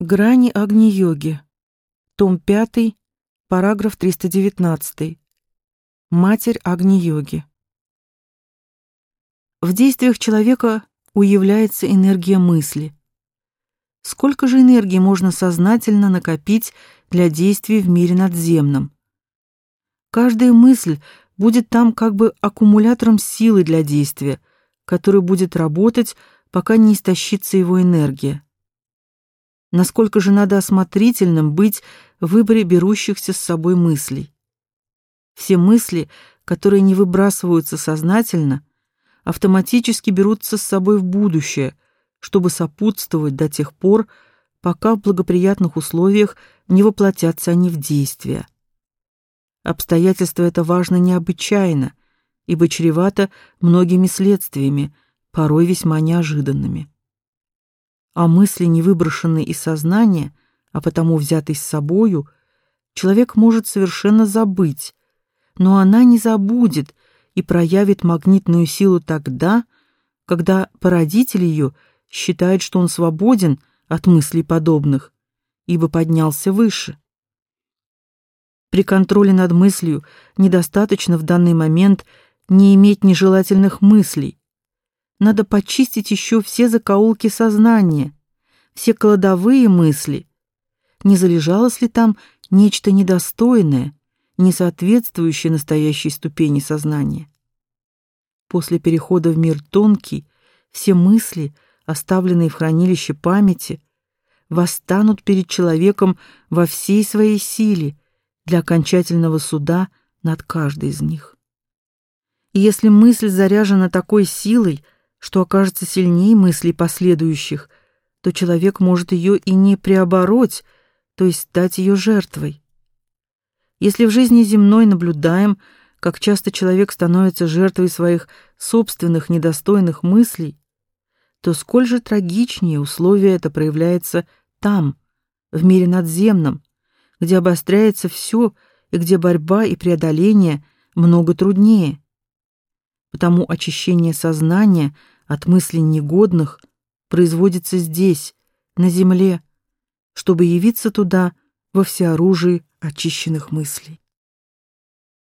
Грани Агни-йоги. Том 5, параграф 319. Матерь Агни-йоги. В действиях человека уявляется энергия мысли. Сколько же энергии можно сознательно накопить для действий в мире надземном? Каждая мысль будет там как бы аккумулятором силы для действия, который будет работать, пока не истощится его энергия. Насколько же надо осмотрительным быть в выборе берущихся с собой мыслей. Все мысли, которые не выбрасываются сознательно, автоматически берутся с собой в будущее, чтобы сопутствовать до тех пор, пока в благоприятных условиях не воплотятся они в действие. Обстоятельство это важно необычайно, ибо чревато многими следствиями, порой весьма неожиданными а мысли, не выброшенные из сознания, а потому взятые с собою, человек может совершенно забыть, но она не забудет и проявит магнитную силу тогда, когда породитель ее считает, что он свободен от мыслей подобных, ибо поднялся выше. При контроле над мыслью недостаточно в данный момент не иметь нежелательных мыслей, надо почистить еще все закоулки сознания, все кладовые мысли. Не залежалось ли там нечто недостойное, не соответствующее настоящей ступени сознания? После перехода в мир тонкий, все мысли, оставленные в хранилище памяти, восстанут перед человеком во всей своей силе для окончательного суда над каждой из них. И если мысль заряжена такой силой, что окажется сильнее мыслей последующих, то человек может ее и не преобороть, то есть стать ее жертвой. Если в жизни земной наблюдаем, как часто человек становится жертвой своих собственных недостойных мыслей, то сколь же трагичнее условие это проявляется там, в мире надземном, где обостряется все и где борьба и преодоление много труднее потому очищение сознания от мыслей негодных производится здесь, на земле, чтобы явиться туда во всеоружии очищенных мыслей.